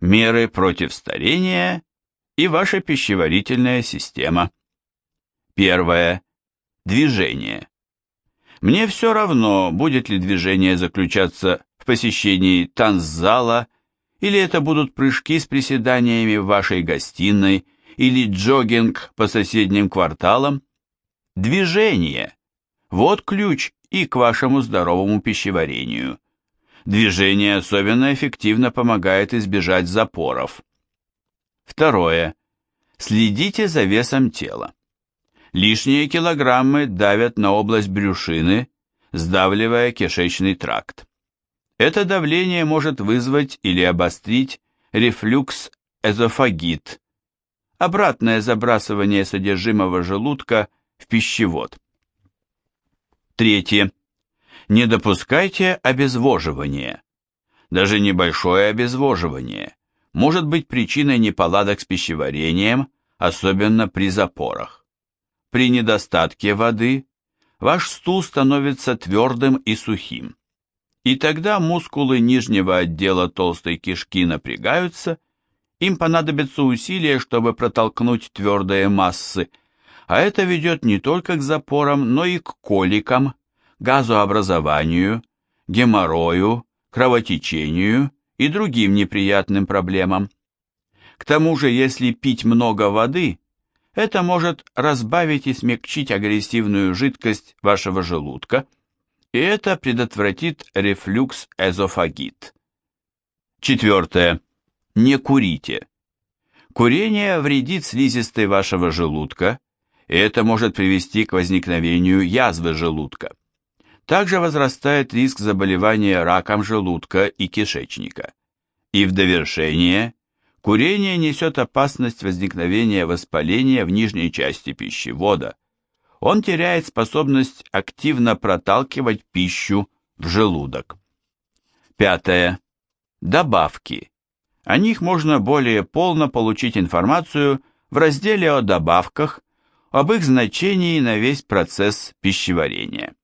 меры против старения и ваша пищеварительная система. Первое. Движение. Мне все равно, будет ли движение заключаться в посещении танцзала, или это будут прыжки с приседаниями в вашей гостиной, или джогинг по соседним кварталам. Движение. Вот ключ и к вашему здоровому пищеварению. Движение особенно эффективно помогает избежать запоров. Второе. Следите за весом тела. Лишние килограммы давят на область брюшины, сдавливая кишечный тракт. Это давление может вызвать или обострить рефлюкс-эзофагит, обратное забрасывание содержимого желудка в пищевод. Третье. Не допускайте обезвоживания. Даже небольшое обезвоживание может быть причиной неполадок с пищеварением, особенно при запорах. При недостатке воды ваш стул становится твердым и сухим. И тогда мускулы нижнего отдела толстой кишки напрягаются, им понадобится усилие, чтобы протолкнуть твердые массы, а это ведет не только к запорам, но и к коликам, газообразованию, геморрою, кровотечению и другим неприятным проблемам. К тому же, если пить много воды, это может разбавить и смягчить агрессивную жидкость вашего желудка, и это предотвратит рефлюкс-эзофагит. Четвертое. Не курите. Курение вредит слизистой вашего желудка, и это может привести к возникновению язвы желудка. Также возрастает риск заболевания раком желудка и кишечника. И в довершение, курение несет опасность возникновения воспаления в нижней части пищевода. Он теряет способность активно проталкивать пищу в желудок. Пятое. Добавки. О них можно более полно получить информацию в разделе о добавках, об их значении на весь процесс пищеварения.